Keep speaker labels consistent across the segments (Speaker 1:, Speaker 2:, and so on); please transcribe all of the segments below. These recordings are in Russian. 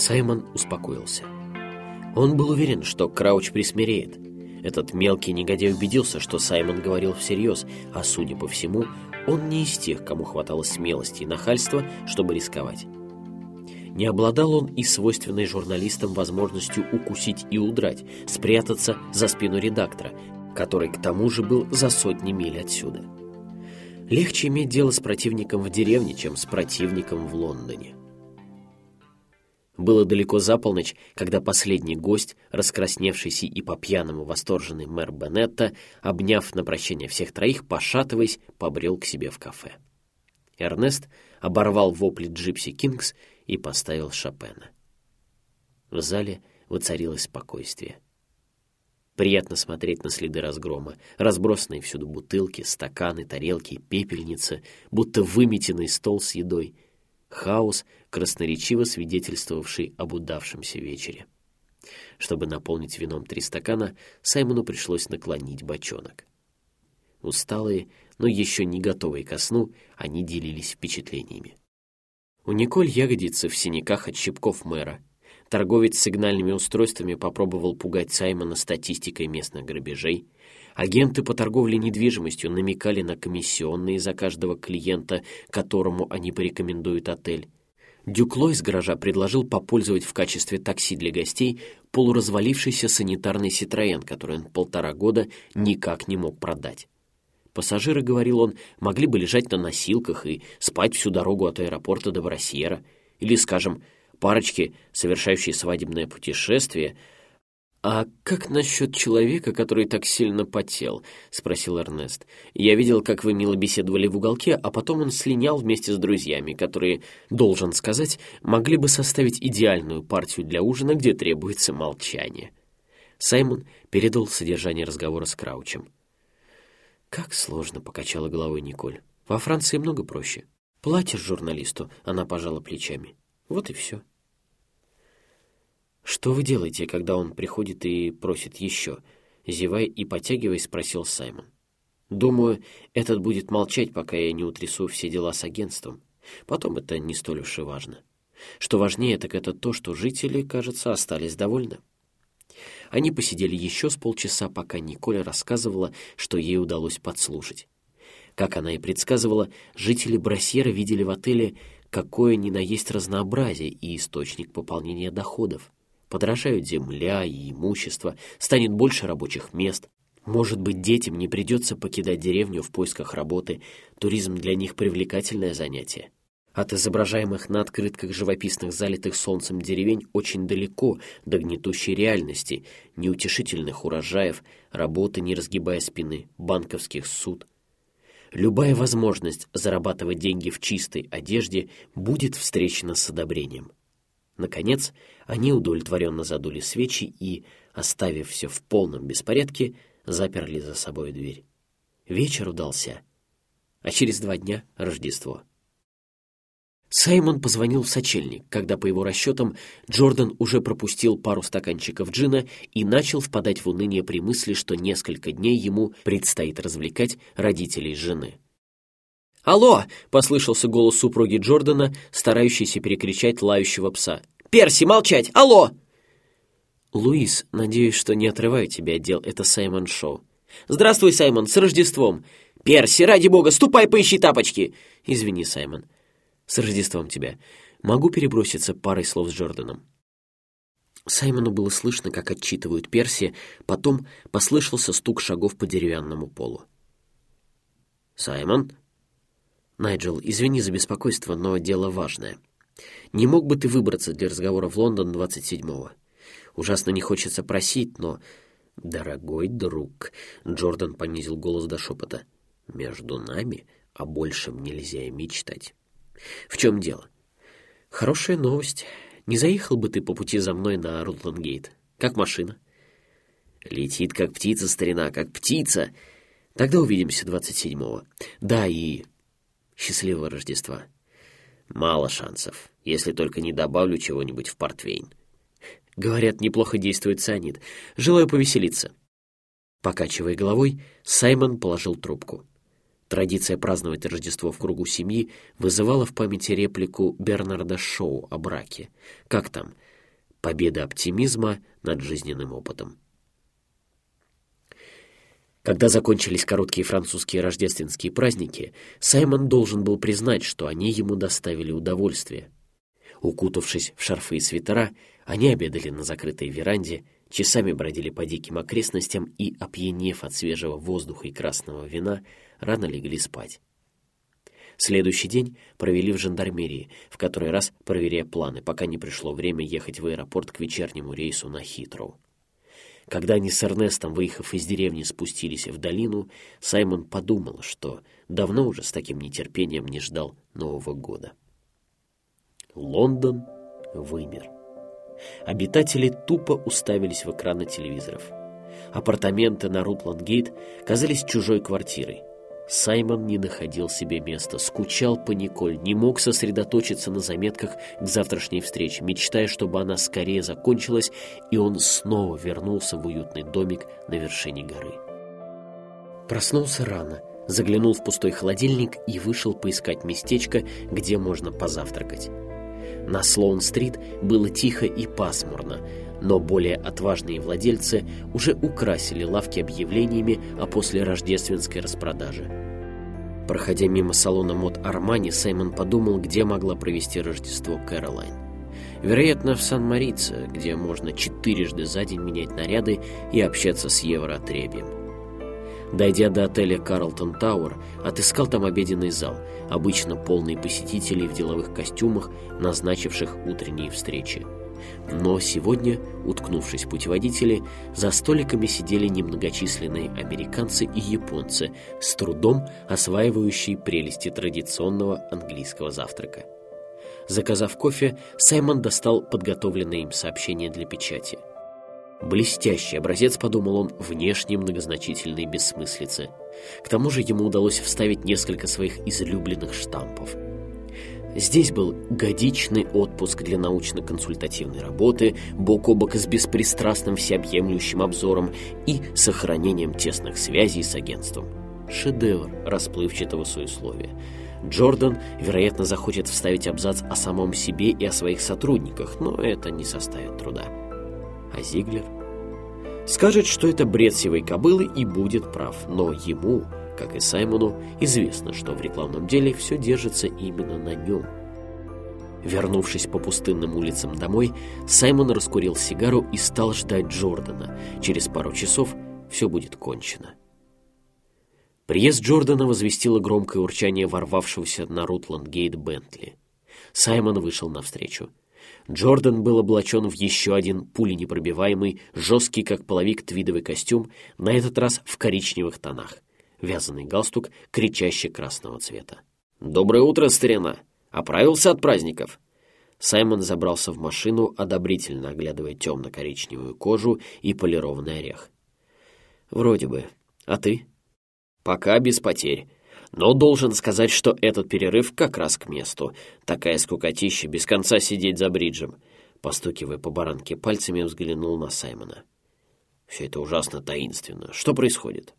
Speaker 1: Саймон успокоился. Он был уверен, что Крауч присмиреет. Этот мелкий негодяй убедился, что Саймон говорил всерьез, а, судя по всему, он не из тех, кому хватало смелости и нахальства, чтобы рисковать. Не обладал он и свойственной журналистам возможностью укусить и удрать, спрятаться за спину редактора, который к тому же был за сотни миль отсюда. Легче иметь дело с противником в деревне, чем с противником в Лондоне. Было далеко за полночь, когда последний гость, раскрасневшийся и по-пьяному восторженный мэр Беннетта, обняв на прощание всех троих, пошатываясь, побрел к себе в кафе. Эрнест оборвал вопли Джипси Кингс и поставил Шопена. В зале воцарилось спокойствие. Приятно смотреть на следы разгрома, разбросанные всюду бутылки, стаканы, тарелки, пепельницы, будто выметенный стол с едой. Хаос, красноречиво свидетельствовавший об удавшемся вечере. Чтобы наполнить вином три стакана, Саймону пришлось наклонить бочонок. Усталые, но еще не готовые ко сну, они делились впечатлениями. У Николь ягодицы в синяках от щипков мэра. Торговец сигнальными устройствами попробовал пугать Саймона статистикой местных грабежей. Агенты по торговле недвижимостью намекали на комиссионные за каждого клиента, которому они порекомендуют отель. Дюкло из гаража предложил попользовать в качестве такси для гостей полуразвалившийся санитарный Ситроен, который он полтора года никак не мог продать. Пассажиры, говорил он, могли бы лежать на носилках и спать всю дорогу от аэропорта до Брассьера. Или, скажем, парочки, совершающие свадебное путешествие. «А как насчет человека, который так сильно потел?» — спросил Эрнест. «Я видел, как вы мило беседовали в уголке, а потом он слинял вместе с друзьями, которые, должен сказать, могли бы составить идеальную партию для ужина, где требуется молчание». Саймон передал содержание разговора с Краучем. «Как сложно», — покачала головой Николь. «Во Франции много проще. Платишь журналисту», — она пожала плечами. «Вот и все». «Что вы делаете, когда он приходит и просит еще?» Зевая и потягиваясь, спросил Саймон. «Думаю, этот будет молчать, пока я не утрясу все дела с агентством. Потом это не столь уж и важно. Что важнее, так это то, что жители, кажется, остались довольны». Они посидели еще с полчаса, пока Николя рассказывала, что ей удалось подслушать. Как она и предсказывала, жители Брассьера видели в отеле какое ни на есть разнообразие и источник пополнения доходов. Подорожают земля и имущество, станет больше рабочих мест. Может быть, детям не придется покидать деревню в поисках работы, туризм для них привлекательное занятие. От изображаемых на открытках живописных залитых солнцем деревень очень далеко до гнетущей реальности, неутешительных урожаев, работы, не разгибая спины, банковских суд. Любая возможность зарабатывать деньги в чистой одежде будет встречена с одобрением. Наконец, они удовлетворенно задули свечи и, оставив все в полном беспорядке, заперли за собой дверь. Вечер удался, а через два дня — Рождество. Саймон позвонил в сочельник, когда, по его расчетам, Джордан уже пропустил пару стаканчиков джина и начал впадать в уныние при мысли, что несколько дней ему предстоит развлекать родителей жены. «Алло!» — послышался голос супруги Джордана, старающийся перекричать лающего пса. «Перси, молчать! Алло!» «Луис, надеюсь, что не отрываю тебя от дел. Это Саймон Шоу». «Здравствуй, Саймон, с Рождеством!» «Перси, ради бога, ступай поищи тапочки!» «Извини, Саймон». С Рождеством тебя. Могу переброситься парой слов с Джорданом». Саймону было слышно, как отчитывают Перси, потом послышался стук шагов по деревянному полу. «Саймон?» «Найджел, извини за беспокойство, но дело важное. Не мог бы ты выбраться для разговора в Лондон 27-го? Ужасно не хочется просить, но...» «Дорогой друг», — Джордан понизил голос до шепота, — «между нами о большем нельзя и мечтать». В чем дело? Хорошая новость. Не заехал бы ты по пути за мной на Рутландгейт? Как машина? Летит как птица, старина, как птица. Тогда увидимся 27-го. Да, и счастливого Рождества. Мало шансов, если только не добавлю чего-нибудь в портвейн. Говорят, неплохо действует цианид. Желаю повеселиться. Покачивая головой, Саймон положил трубку. Традиция праздновать Рождество в кругу семьи вызывала в памяти реплику Бернарда Шоу о браке. Как там? Победа оптимизма над жизненным опытом. Когда закончились короткие французские рождественские праздники, Саймон должен был признать, что они ему доставили удовольствие. Укутавшись в шарфы и свитера, они обедали на закрытой веранде, часами бродили по диким окрестностям и, опьянев от свежего воздуха и красного вина, рано легли спать. Следующий день провели в жандармерии, в который раз проверяя планы, пока не пришло время ехать в аэропорт к вечернему рейсу на Хитроу. Когда они с Эрнестом, выехав из деревни, спустились в долину, Саймон подумал, что давно уже с таким нетерпением не ждал Нового года. Лондон вымер. Обитатели тупо уставились в экраны телевизоров. Апартаменты на Рутландгейт казались чужой квартирой. Саймон не находил себе места, скучал по Николь, не мог сосредоточиться на заметках к завтрашней встрече, мечтая, чтобы она скорее закончилась, и он снова вернулся в уютный домик на вершине горы. Проснулся рано, заглянул в пустой холодильник и вышел поискать местечко, где можно позавтракать. На Слоун-стрит было тихо и пасмурно, но более отважные владельцы уже украсили лавки объявлениями о послерождественской распродаже. Проходя мимо салона мод Армани, Саймон подумал, где могла провести Рождество Кэролайн. Вероятно, в Сан-Морице, где можно четырежды за день менять наряды и общаться с евроотребием. Дойдя до отеля «Карлтон Тауэр», отыскал там обеденный зал, обычно полный посетителей в деловых костюмах, назначивших утренние встречи. Но сегодня, уткнувшись в путеводители, за столиками сидели немногочисленные американцы и японцы, с трудом осваивающие прелести традиционного английского завтрака. Заказав кофе, Саймон достал подготовленное им сообщение для печати. Блестящий образец, подумал он, внешне многозначительной бессмыслицы. К тому же ему удалось вставить несколько своих излюбленных штампов – Здесь был годичный отпуск для научно-консультативной работы, бок о бок с беспристрастным всеобъемлющим обзором и сохранением тесных связей с агентством. Шедевр расплывчатого суесловия. Джордан, вероятно, захочет вставить абзац о самом себе и о своих сотрудниках, но это не составит труда. А Зиглер? Скажет, что это бред сивой кобылы и будет прав, но ему как и Саймону, известно, что в рекламном деле все держится именно на нем. Вернувшись по пустынным улицам домой, Саймон раскурил сигару и стал ждать Джордана. Через пару часов все будет кончено. Приезд Джордана возвестило громкое урчание ворвавшегося на Рутланд-гейт Бентли. Саймон вышел навстречу. Джордан был облачен в еще один пуленепробиваемый, жесткий как половик твидовый костюм, на этот раз в коричневых тонах вязаный галстук, кричащий красного цвета. «Доброе утро, старина! Оправился от праздников?» Саймон забрался в машину, одобрительно оглядывая темно-коричневую кожу и полированный орех. «Вроде бы. А ты?» «Пока без потерь. Но должен сказать, что этот перерыв как раз к месту. Такая скукотища, без конца сидеть за бриджем». Постукивая по баранке пальцами, взглянул на Саймона. «Все это ужасно таинственно. Что происходит?»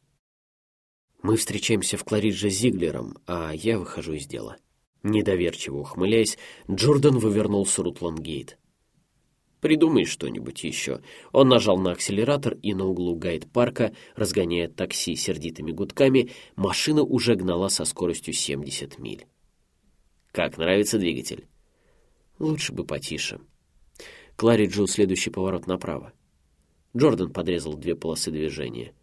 Speaker 1: Мы встречаемся в Кларидже с Зиглером, а я выхожу из дела. Недоверчиво ухмыляясь, Джордан вывернул с Рутландгейт. «Придумай что-нибудь еще». Он нажал на акселератор, и на углу гайд-парка, разгоняя такси сердитыми гудками, машина уже гнала со скоростью 70 миль. «Как нравится двигатель?» «Лучше бы потише». Клариджу следующий поворот направо. Джордан подрезал две полосы движения.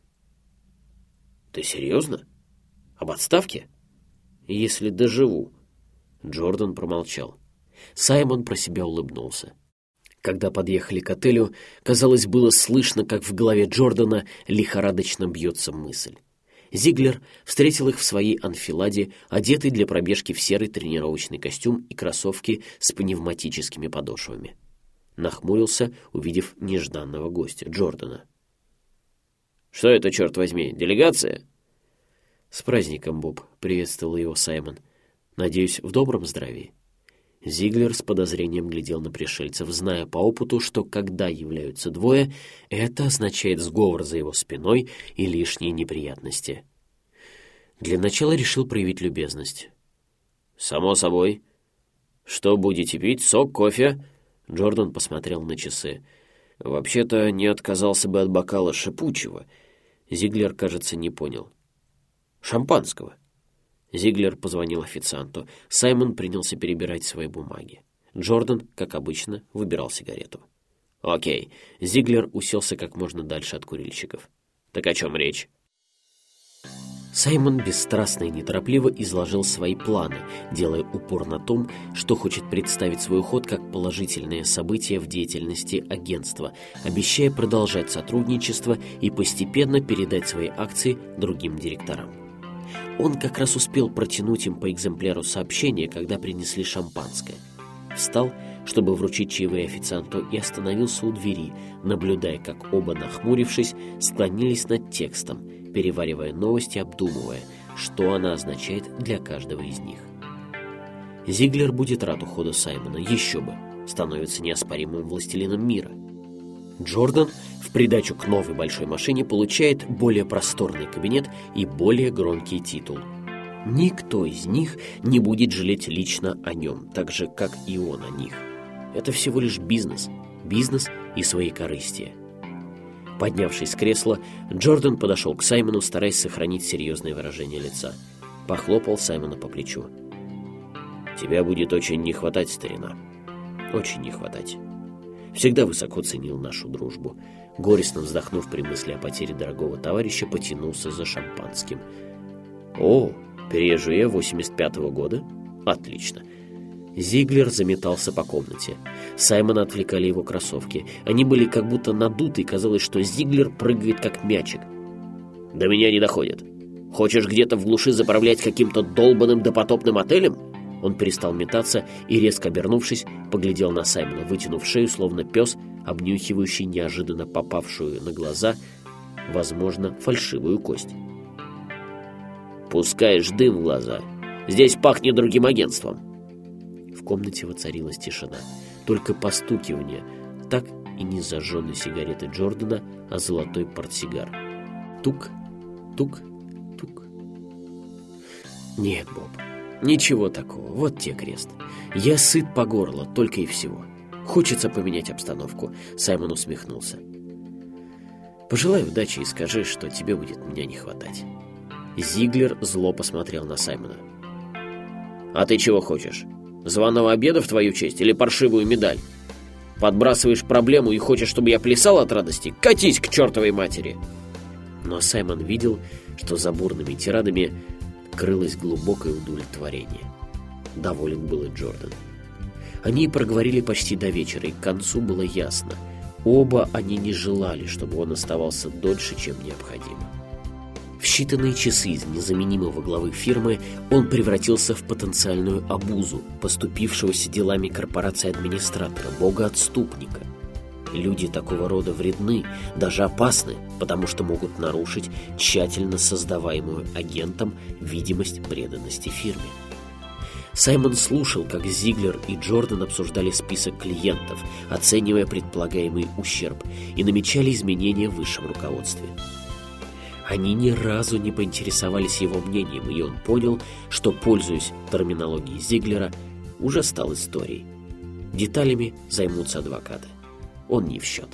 Speaker 1: Ты серьезно? Об отставке? Если доживу. Джордан промолчал. Саймон про себя улыбнулся. Когда подъехали к отелю, казалось, было слышно, как в голове Джордана лихорадочно бьется мысль. Зиглер встретил их в своей анфиладе, одетый для пробежки в серый тренировочный костюм и кроссовки с пневматическими подошвами. Нахмурился, увидев нежданного гостя, Джордана. «Что это, черт возьми, делегация?» «С праздником, Боб», — приветствовал его Саймон. «Надеюсь, в добром здравии». Зиглер с подозрением глядел на пришельцев, зная по опыту, что когда являются двое, это означает сговор за его спиной и лишние неприятности. Для начала решил проявить любезность. «Само собой. Что будете пить? Сок, кофе?» Джордан посмотрел на часы. «Вообще-то не отказался бы от бокала шипучего». Зиглер, кажется, не понял. «Шампанского». Зиглер позвонил официанту. Саймон принялся перебирать свои бумаги. Джордан, как обычно, выбирал сигарету. «Окей». Зиглер уселся как можно дальше от курильщиков. «Так о чем речь?» Саймон бесстрастно и неторопливо изложил свои планы, делая упор на том, что хочет представить свой уход как положительное событие в деятельности агентства, обещая продолжать сотрудничество и постепенно передать свои акции другим директорам. Он как раз успел протянуть им по экземпляру сообщения, когда принесли шампанское. Встал, чтобы вручить чаевые официанту, и остановился у двери, наблюдая, как оба, нахмурившись, склонились над текстом – переваривая новости, обдумывая, что она означает для каждого из них. Зиглер будет рад уходу Саймона, еще бы, становится неоспоримым властелином мира. Джордан в придачу к новой большой машине получает более просторный кабинет и более громкий титул. Никто из них не будет жалеть лично о нем, так же, как и он о них. Это всего лишь бизнес. Бизнес и свои корыстия. Поднявшись с кресла, Джордан подошел к Саймону, стараясь сохранить серьезное выражение лица. Похлопал Саймона по плечу. «Тебя будет очень не хватать, старина. Очень не хватать. Всегда высоко ценил нашу дружбу». Горестно вздохнув при мысли о потере дорогого товарища, потянулся за шампанским. «О, переезжу я 85-го года? Отлично. Зиглер заметался по комнате. Саймона отвлекали его кроссовки. Они были как будто надуты, и казалось, что Зиглер прыгает как мячик. «До меня не доходит. Хочешь где-то в глуши заправлять каким-то долбанным допотопным отелем?» Он перестал метаться и, резко обернувшись, поглядел на Саймона, вытянув шею, словно пес, обнюхивающий неожиданно попавшую на глаза, возможно, фальшивую кость. «Пускаешь дым в глаза. Здесь пахнет другим агентством комнате воцарилась тишина. Только постукивание, так и не зажженной сигареты Джордана, а золотой портсигар. Тук, тук, тук. Нет, Боб, ничего такого, вот те крест. Я сыт по горло, только и всего. Хочется поменять обстановку, Саймон усмехнулся. Пожелай удачи и скажи, что тебе будет меня не хватать. Зиглер зло посмотрел на Саймона. «А ты чего хочешь?» Званого обеда в твою честь или паршивую медаль? Подбрасываешь проблему и хочешь, чтобы я плясал от радости? Катись к чертовой матери!» Но Саймон видел, что за бурными тирадами крылось глубокое удовлетворение. Доволен был и Джордан. Они проговорили почти до вечера, и к концу было ясно. Оба они не желали, чтобы он оставался дольше, чем необходимо. В считанные часы из незаменимого главы фирмы он превратился в потенциальную обузу, поступившегося делами корпорации администратора, бога-отступника. Люди такого рода вредны, даже опасны, потому что могут нарушить тщательно создаваемую агентом видимость преданности фирме. Саймон слушал, как Зиглер и Джордан обсуждали список клиентов, оценивая предполагаемый ущерб, и намечали изменения в высшем руководстве. Они ни разу не поинтересовались его мнением, и он понял, что, пользуясь терминологией Зиглера, уже стал историей. Деталями займутся адвокаты. Он не в счет.